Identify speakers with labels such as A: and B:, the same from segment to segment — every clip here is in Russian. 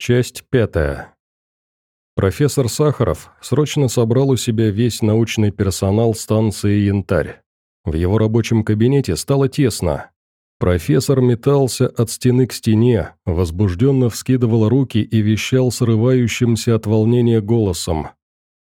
A: Часть пятая. Профессор Сахаров срочно собрал у себя весь научный персонал станции «Янтарь». В его рабочем кабинете стало тесно. Профессор метался от стены к стене, возбужденно вскидывал руки и вещал срывающимся от волнения голосом.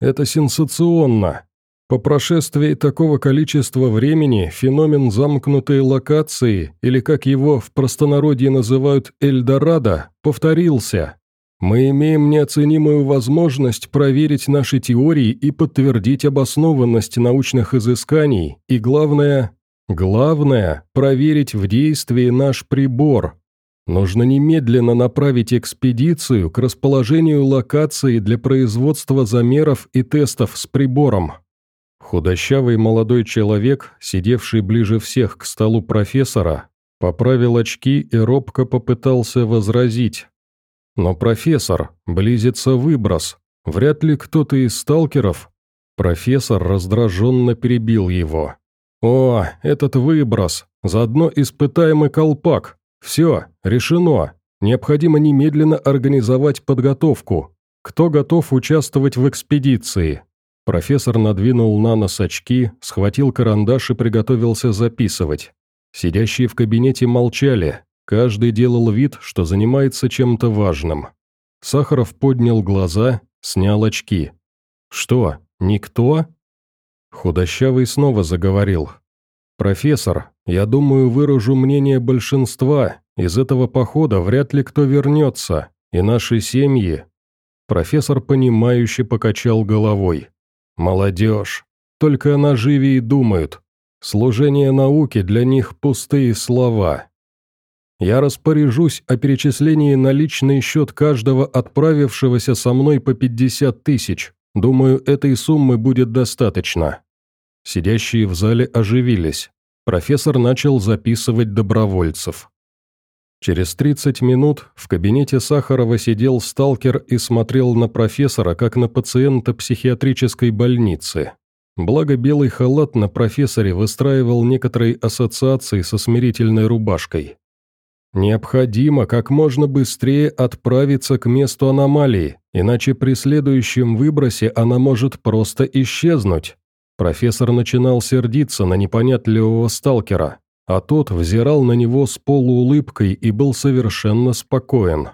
A: «Это сенсационно! По прошествии такого количества времени феномен замкнутой локации, или как его в простонародье называют Эльдорадо, повторился. Мы имеем неоценимую возможность проверить наши теории и подтвердить обоснованность научных изысканий, и главное, главное, проверить в действии наш прибор. Нужно немедленно направить экспедицию к расположению локации для производства замеров и тестов с прибором. Худощавый молодой человек, сидевший ближе всех к столу профессора, поправил очки и робко попытался возразить. «Но, профессор, близится выброс. Вряд ли кто-то из сталкеров...» Профессор раздраженно перебил его. «О, этот выброс! Заодно испытаемый колпак! Все, решено! Необходимо немедленно организовать подготовку. Кто готов участвовать в экспедиции?» Профессор надвинул на нос очки, схватил карандаш и приготовился записывать. Сидящие в кабинете молчали, каждый делал вид, что занимается чем-то важным. Сахаров поднял глаза, снял очки. «Что, никто?» Худощавый снова заговорил. «Профессор, я думаю, выражу мнение большинства. Из этого похода вряд ли кто вернется, и наши семьи...» Профессор, понимающе покачал головой. Молодежь. Только о наживе и думают. Служение науки для них пустые слова. Я распоряжусь о перечислении на личный счет каждого отправившегося со мной по 50 тысяч. Думаю, этой суммы будет достаточно. Сидящие в зале оживились. Профессор начал записывать добровольцев. Через 30 минут в кабинете Сахарова сидел сталкер и смотрел на профессора, как на пациента психиатрической больницы. Благо белый халат на профессоре выстраивал некоторые ассоциации со смирительной рубашкой. Необходимо как можно быстрее отправиться к месту аномалии, иначе при следующем выбросе она может просто исчезнуть. Профессор начинал сердиться на непонятливого сталкера а тот взирал на него с полуулыбкой и был совершенно спокоен.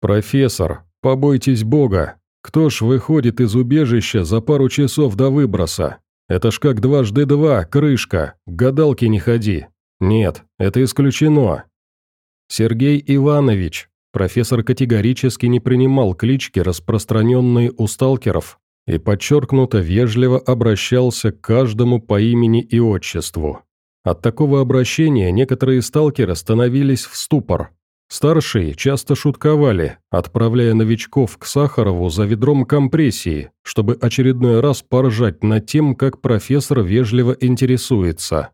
A: «Профессор, побойтесь Бога. Кто ж выходит из убежища за пару часов до выброса? Это ж как дважды два, крышка, к гадалке не ходи. Нет, это исключено». Сергей Иванович, профессор категорически не принимал клички, распространенные у сталкеров, и подчеркнуто вежливо обращался к каждому по имени и отчеству. От такого обращения некоторые сталкеры становились в ступор. Старшие часто шутковали, отправляя новичков к Сахарову за ведром компрессии, чтобы очередной раз поржать над тем, как профессор вежливо интересуется.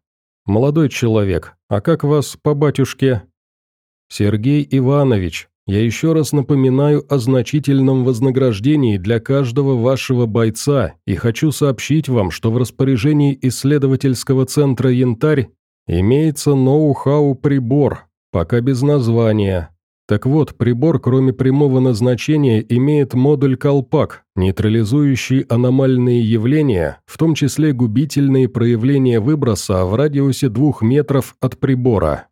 A: «Молодой человек, а как вас по батюшке?» «Сергей Иванович, я еще раз напоминаю о значительном вознаграждении для каждого вашего бойца и хочу сообщить вам, что в распоряжении исследовательского центра «Янтарь» имеется ноу-хау прибор, пока без названия. Так вот, прибор, кроме прямого назначения, имеет модуль «Колпак», нейтрализующий аномальные явления, в том числе губительные проявления выброса в радиусе двух метров от прибора.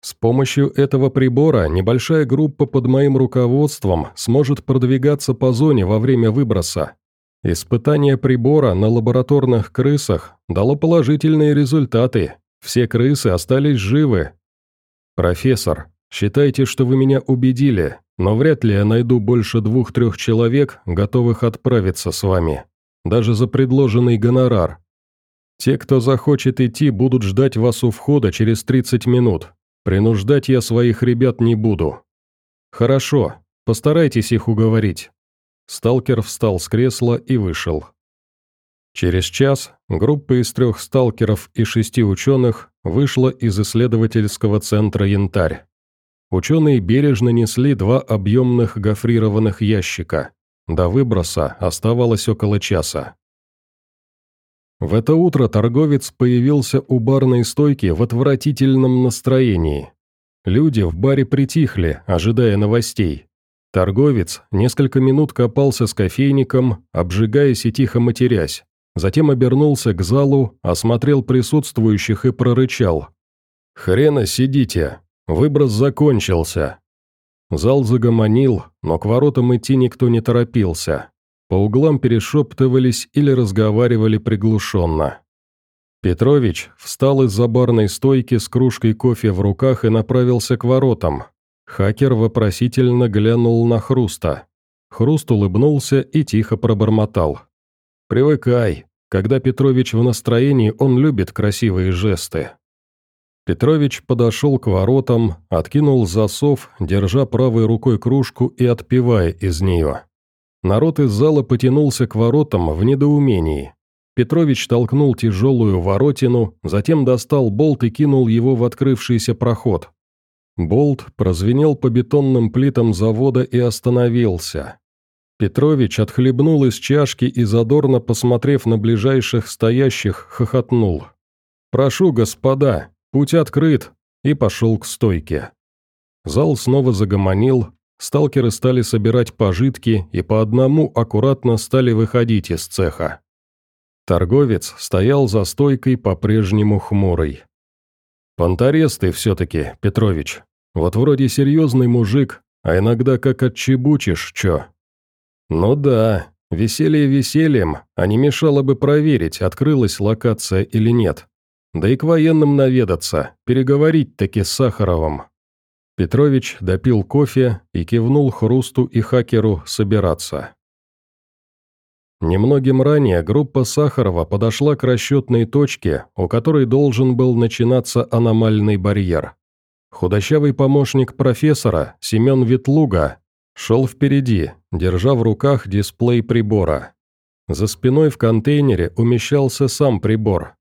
A: С помощью этого прибора небольшая группа под моим руководством сможет продвигаться по зоне во время выброса. Испытание прибора на лабораторных крысах дало положительные результаты. Все крысы остались живы. Профессор, считайте, что вы меня убедили, но вряд ли я найду больше двух-трех человек, готовых отправиться с вами. Даже за предложенный гонорар. Те, кто захочет идти, будут ждать вас у входа через 30 минут. Принуждать я своих ребят не буду. Хорошо, постарайтесь их уговорить. Сталкер встал с кресла и вышел. Через час группа из трех сталкеров и шести ученых вышла из исследовательского центра «Янтарь». Ученые бережно несли два объемных гофрированных ящика. До выброса оставалось около часа. В это утро торговец появился у барной стойки в отвратительном настроении. Люди в баре притихли, ожидая новостей. Торговец несколько минут копался с кофейником, обжигаясь и тихо матерясь. Затем обернулся к залу, осмотрел присутствующих и прорычал. «Хрена сидите! Выброс закончился!» Зал загомонил, но к воротам идти никто не торопился. По углам перешептывались или разговаривали приглушенно. Петрович встал из-за барной стойки с кружкой кофе в руках и направился к воротам. Хакер вопросительно глянул на Хруста. Хруст улыбнулся и тихо пробормотал. «Привыкай. Когда Петрович в настроении, он любит красивые жесты». Петрович подошел к воротам, откинул засов, держа правой рукой кружку и отпивая из нее. Народ из зала потянулся к воротам в недоумении. Петрович толкнул тяжелую воротину, затем достал болт и кинул его в открывшийся проход. Болт прозвенел по бетонным плитам завода и остановился. Петрович отхлебнул из чашки и задорно, посмотрев на ближайших стоящих, хохотнул. «Прошу, господа, путь открыт!» и пошел к стойке. Зал снова загомонил, Сталкеры стали собирать пожитки и по одному аккуратно стали выходить из цеха. Торговец стоял за стойкой по-прежнему хмурый. «Понторез ты все-таки, Петрович. Вот вроде серьезный мужик, а иногда как отчебучишь, чё?» «Ну да, веселье весельем, а не мешало бы проверить, открылась локация или нет. Да и к военным наведаться, переговорить таки с Сахаровым». Петрович допил кофе и кивнул Хрусту и Хакеру собираться. Немногим ранее группа Сахарова подошла к расчетной точке, у которой должен был начинаться аномальный барьер. Худощавый помощник профессора, Семен Ветлуга, шел впереди, держа в руках дисплей прибора. За спиной в контейнере умещался сам прибор.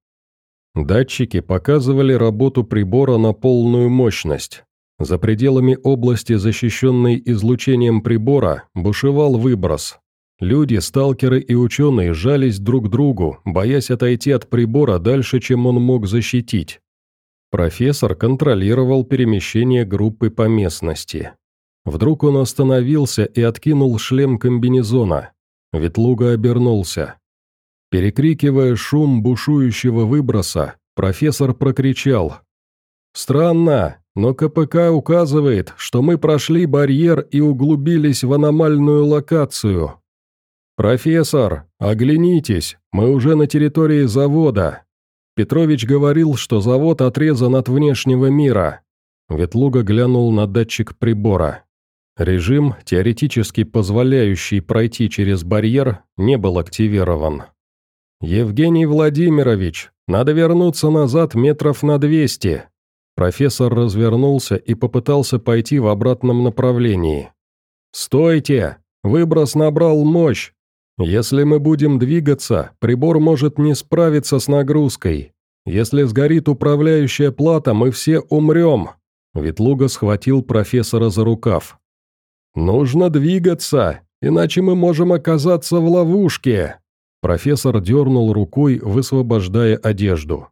A: Датчики показывали работу прибора на полную мощность. За пределами области, защищенной излучением прибора, бушевал выброс. Люди, сталкеры и ученые жались друг к другу, боясь отойти от прибора дальше, чем он мог защитить. Профессор контролировал перемещение группы по местности. Вдруг он остановился и откинул шлем комбинезона. Ветлуга обернулся. Перекрикивая шум бушующего выброса, профессор прокричал. «Странно, но КПК указывает, что мы прошли барьер и углубились в аномальную локацию. «Профессор, оглянитесь, мы уже на территории завода». Петрович говорил, что завод отрезан от внешнего мира. Ветлуга глянул на датчик прибора. Режим, теоретически позволяющий пройти через барьер, не был активирован. «Евгений Владимирович, надо вернуться назад метров на двести. Профессор развернулся и попытался пойти в обратном направлении. «Стойте! Выброс набрал мощь! Если мы будем двигаться, прибор может не справиться с нагрузкой. Если сгорит управляющая плата, мы все умрем!» Ветлуга схватил профессора за рукав. «Нужно двигаться, иначе мы можем оказаться в ловушке!» Профессор дернул рукой, высвобождая одежду.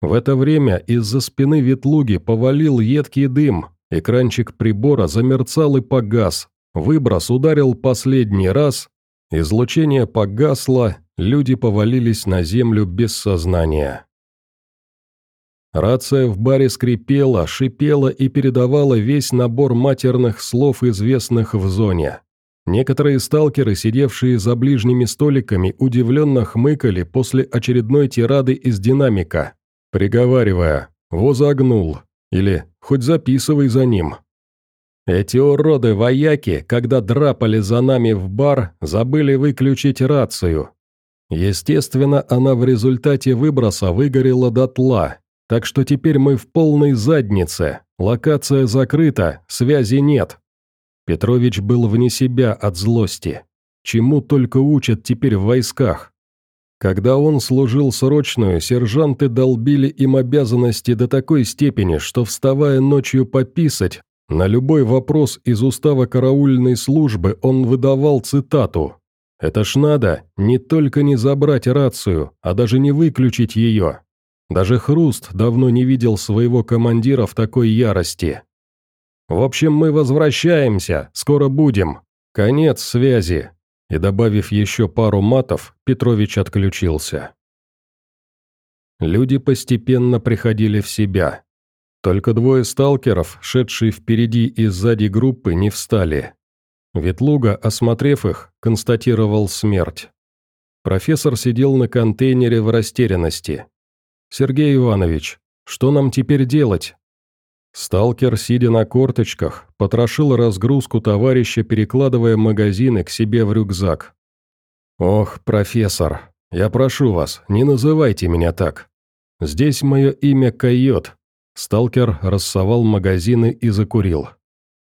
A: В это время из-за спины ветлуги повалил едкий дым, экранчик прибора замерцал и погас, выброс ударил последний раз, излучение погасло, люди повалились на землю без сознания. Рация в баре скрипела, шипела и передавала весь набор матерных слов, известных в зоне. Некоторые сталкеры, сидевшие за ближними столиками, удивленно хмыкали после очередной тирады из динамика приговаривая «возогнул» или «хоть записывай за ним». Эти уроды-вояки, когда драпали за нами в бар, забыли выключить рацию. Естественно, она в результате выброса выгорела дотла, так что теперь мы в полной заднице, локация закрыта, связи нет. Петрович был вне себя от злости. Чему только учат теперь в войсках. Когда он служил срочную, сержанты долбили им обязанности до такой степени, что, вставая ночью пописать, на любой вопрос из устава караульной службы он выдавал цитату «Это ж надо не только не забрать рацию, а даже не выключить ее». Даже Хруст давно не видел своего командира в такой ярости. В общем, мы возвращаемся, скоро будем. Конец связи». И добавив еще пару матов, Петрович отключился. Люди постепенно приходили в себя. Только двое сталкеров, шедшие впереди и сзади группы, не встали. Ветлуга, осмотрев их, констатировал смерть. Профессор сидел на контейнере в растерянности. «Сергей Иванович, что нам теперь делать?» Сталкер, сидя на корточках, потрошил разгрузку товарища, перекладывая магазины к себе в рюкзак. «Ох, профессор, я прошу вас, не называйте меня так. Здесь мое имя Койот». Сталкер рассовал магазины и закурил.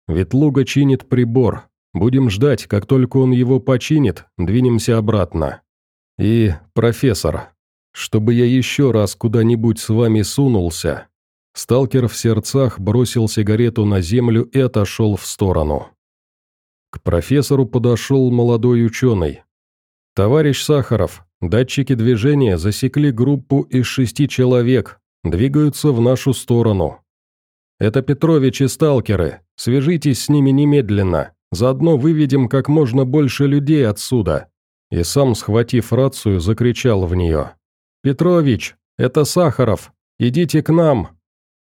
A: «Ветлуга чинит прибор. Будем ждать, как только он его починит, двинемся обратно. И, профессор, чтобы я еще раз куда-нибудь с вами сунулся, Сталкер в сердцах бросил сигарету на землю и отошел в сторону. К профессору подошел молодой ученый. «Товарищ Сахаров, датчики движения засекли группу из шести человек, двигаются в нашу сторону. Это Петрович и сталкеры, свяжитесь с ними немедленно, заодно выведем как можно больше людей отсюда». И сам, схватив рацию, закричал в нее. «Петрович, это Сахаров, идите к нам,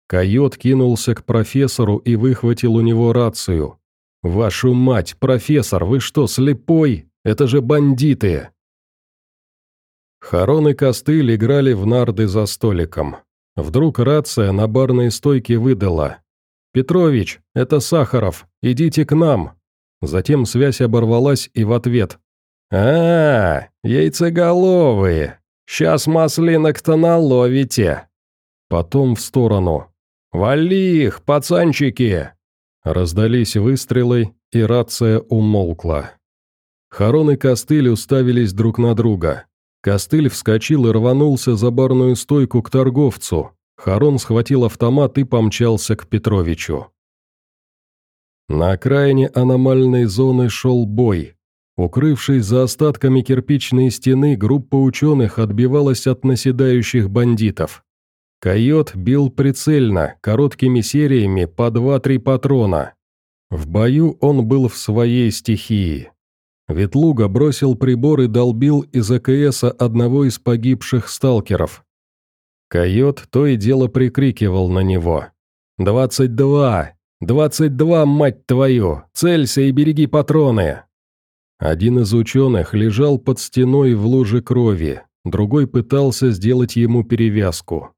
A: Койот кинулся к профессору и выхватил у него рацию. «Вашу мать, профессор, вы что, слепой? Это же бандиты!» Харон и Костыль играли в нарды за столиком. Вдруг рация на барной стойке выдала. «Петрович, это Сахаров, идите к нам!» Затем связь оборвалась и в ответ. а, -а, -а яйцеголовые! Сейчас маслинок-то наловите!» Потом в сторону. «Вали их, пацанчики!» Раздались выстрелы, и рация умолкла. Харон и Костыль уставились друг на друга. Костыль вскочил и рванулся за барную стойку к торговцу. Харон схватил автомат и помчался к Петровичу. На окраине аномальной зоны шел бой. Укрывшись за остатками кирпичной стены, группа ученых отбивалась от наседающих бандитов. Койот бил прицельно, короткими сериями по 2-3 патрона. В бою он был в своей стихии. Ветлуга бросил прибор и долбил из АКСа одного из погибших сталкеров. Койот то и дело прикрикивал на него. «Двадцать два! Двадцать два, мать твою! Целься и береги патроны!» Один из ученых лежал под стеной в луже крови, другой пытался сделать ему перевязку.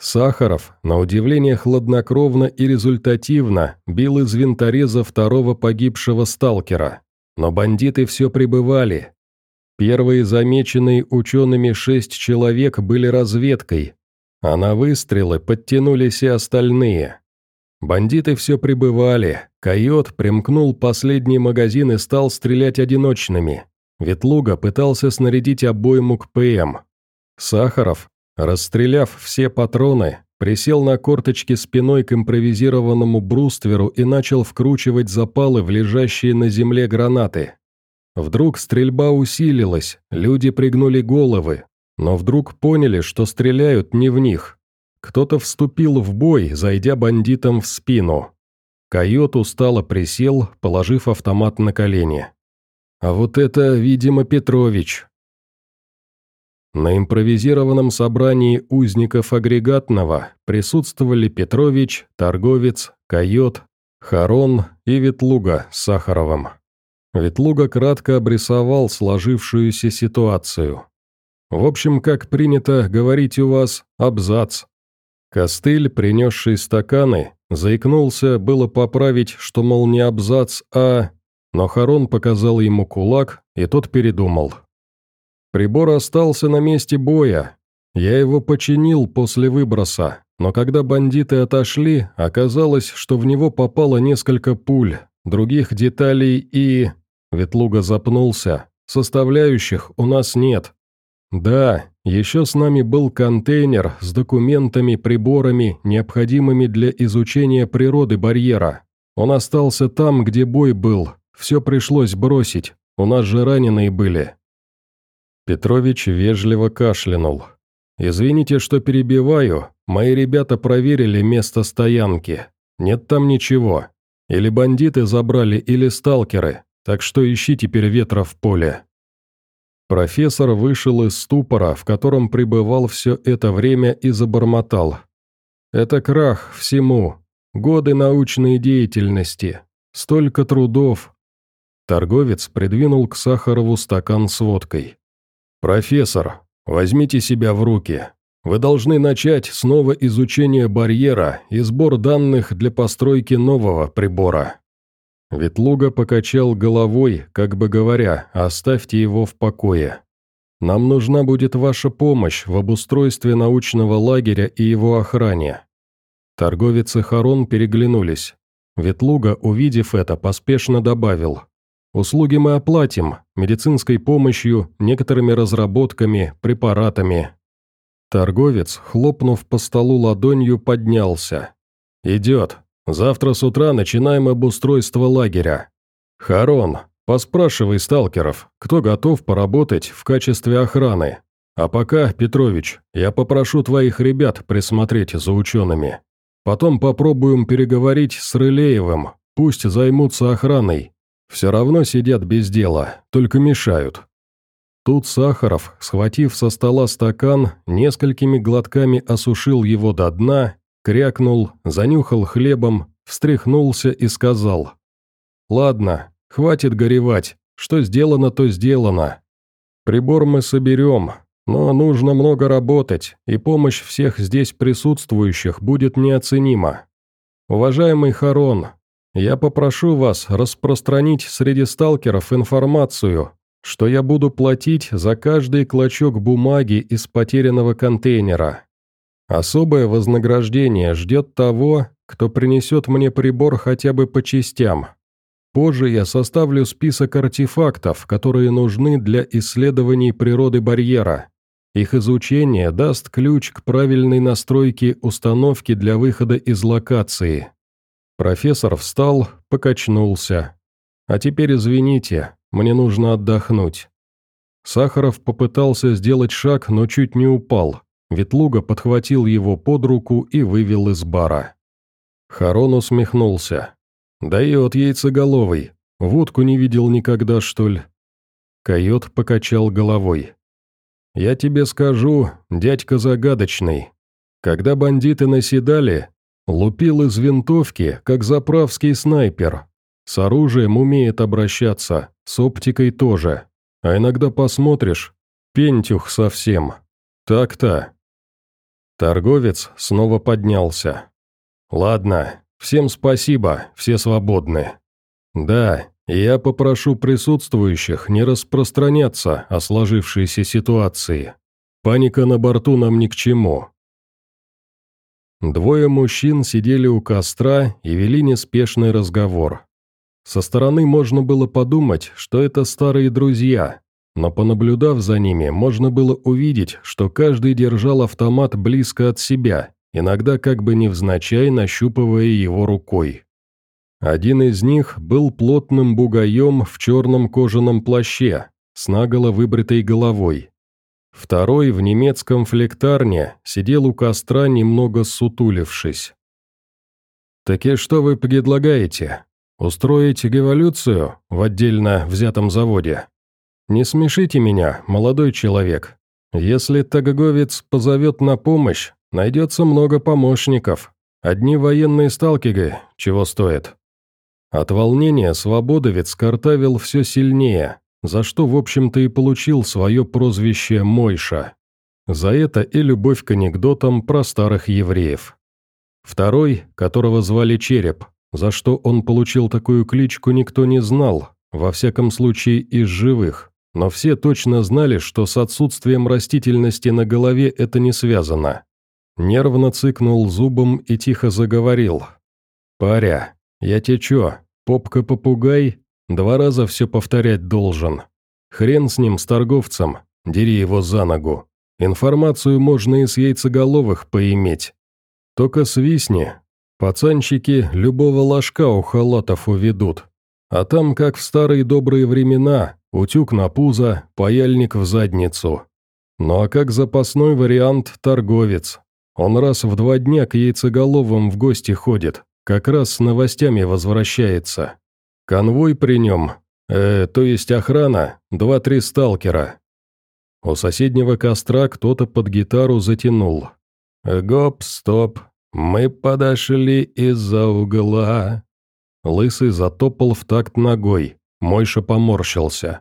A: Сахаров, на удивление хладнокровно и результативно, бил из винтореза второго погибшего сталкера. Но бандиты все пребывали. Первые замеченные учеными шесть человек были разведкой, а на выстрелы подтянулись и остальные. Бандиты все пребывали, койот примкнул последний магазин и стал стрелять одиночными. Ветлуга пытался снарядить обойму к ПМ. Сахаров, Расстреляв все патроны, присел на корточки спиной к импровизированному брустверу и начал вкручивать запалы в лежащие на земле гранаты. Вдруг стрельба усилилась, люди пригнули головы, но вдруг поняли, что стреляют не в них. Кто-то вступил в бой, зайдя бандитам в спину. Койот устало присел, положив автомат на колени. «А вот это, видимо, Петрович», на импровизированном собрании узников агрегатного присутствовали Петрович, Торговец, Койот, Харон и Ветлуга с Сахаровым. Ветлуга кратко обрисовал сложившуюся ситуацию. В общем, как принято говорить у вас, абзац. Костыль, принесший стаканы, заикнулся было поправить, что, мол, не абзац, а... Но Харон показал ему кулак, и тот передумал. Прибор остался на месте боя. Я его починил после выброса, но когда бандиты отошли, оказалось, что в него попало несколько пуль, других деталей и... Ветлуга запнулся. Составляющих у нас нет. Да, еще с нами был контейнер с документами, приборами, необходимыми для изучения природы барьера. Он остался там, где бой был. Все пришлось бросить. У нас же раненые были. Петрович вежливо кашлянул. «Извините, что перебиваю. Мои ребята проверили место стоянки. Нет там ничего. Или бандиты забрали, или сталкеры, так что ищи теперь ветра в поле». Профессор вышел из ступора, в котором пребывал все это время, и забормотал. «Это крах всему. Годы научной деятельности. Столько трудов». Торговец придвинул к Сахарову стакан с водкой. «Профессор, возьмите себя в руки. Вы должны начать снова изучение барьера и сбор данных для постройки нового прибора». Ветлуга покачал головой, как бы говоря, оставьте его в покое. Нам нужна будет ваша помощь в обустройстве научного лагеря и его охране». Торговец и Харон переглянулись. Ветлуга, увидев это, поспешно добавил. «Услуги мы оплатим, медицинской помощью, некоторыми разработками, препаратами». Торговец, хлопнув по столу ладонью, поднялся. «Идет. Завтра с утра начинаем обустройство лагеря. Харон, поспрашивай сталкеров, кто готов поработать в качестве охраны. А пока, Петрович, я попрошу твоих ребят присмотреть за учеными. Потом попробуем переговорить с Рылеевым, пусть займутся охраной. Все равно сидят без дела, только мешают». Тут Сахаров, схватив со стола стакан, несколькими глотками осушил его до дна крякнул, занюхал хлебом, встряхнулся и сказал. «Ладно, хватит горевать, что сделано, то сделано. Прибор мы соберем, но нужно много работать, и помощь всех здесь присутствующих будет неоценима. Уважаемый Харон, я попрошу вас распространить среди сталкеров информацию, что я буду платить за каждый клочок бумаги из потерянного контейнера. Особое вознаграждение ждет того, кто принесет мне прибор хотя бы по частям. Позже я составлю список артефактов, которые нужны для исследований природы барьера. Их изучение даст ключ к правильной настройке установки для выхода из локации. Профессор встал, покачнулся. «А теперь извините, мне нужно отдохнуть». Сахаров попытался сделать шаг, но чуть не упал. Ветлуга подхватил его под руку и вывел из бара. Харон усмехнулся. «Дает яйцеголовый. Водку не видел никогда, что ли?» Койот покачал головой. «Я тебе скажу, дядька загадочный. Когда бандиты наседали, лупил из винтовки, как заправский снайпер. С оружием умеет обращаться, с оптикой тоже. А иногда посмотришь, пентюх совсем. Так-то, Торговец снова поднялся. «Ладно, всем спасибо, все свободны. Да, я попрошу присутствующих не распространяться о сложившейся ситуации. Паника на борту нам ни к чему». Двое мужчин сидели у костра и вели неспешный разговор. Со стороны можно было подумать, что это старые друзья, но понаблюдав за ними, можно было увидеть, что каждый держал автомат близко от себя, иногда как бы невзначай нащупывая его рукой. Один из них был плотным бугаем в черном кожаном плаще, с наголо выбритой головой. Второй в немецком флектарне сидел у костра, немного сутулившись. «Так и что вы предлагаете? Устроить эволюцию в отдельно взятом заводе?» «Не смешите меня, молодой человек. Если Тагаговец позовет на помощь, найдется много помощников. Одни военные сталкиги, чего стоят». От волнения свободовец картавил все сильнее, за что, в общем-то, и получил свое прозвище «Мойша». За это и любовь к анекдотам про старых евреев. Второй, которого звали Череп, за что он получил такую кличку, никто не знал, во всяком случае из живых но все точно знали, что с отсутствием растительности на голове это не связано. Нервно цыкнул зубом и тихо заговорил. «Паря, я те попка-попугай? Два раза все повторять должен. Хрен с ним, с торговцем, дери его за ногу. Информацию можно и с яйцеголовых поиметь. Только свистни, пацанчики любого ложка у халатов уведут. А там, как в старые добрые времена, Утюг на пузо, паяльник в задницу. Ну а как запасной вариант – торговец. Он раз в два дня к яйцеголовым в гости ходит, Как раз с новостями возвращается. Конвой при нем, э, то есть охрана, два-три сталкера. У соседнего костра кто-то под гитару затянул. «Гоп, стоп, мы подошли из-за угла». Лысый затопал в такт ногой, Мойша поморщился.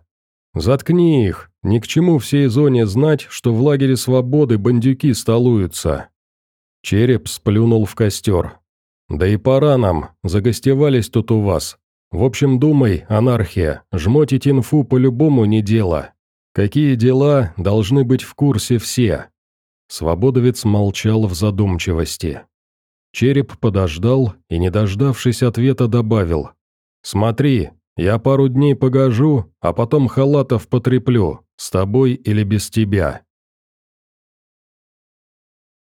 A: «Заткни их, ни к чему всей зоне знать, что в лагере свободы бандюки столуются». Череп сплюнул в костер. «Да и пора нам, загостевались тут у вас. В общем, думай, анархия, жмотить инфу по-любому не дело. Какие дела, должны быть в курсе все». Свободовец молчал в задумчивости. Череп подождал и, не дождавшись ответа, добавил. «Смотри, я пару дней погожу, а потом халатов потреплю, с тобой или без тебя.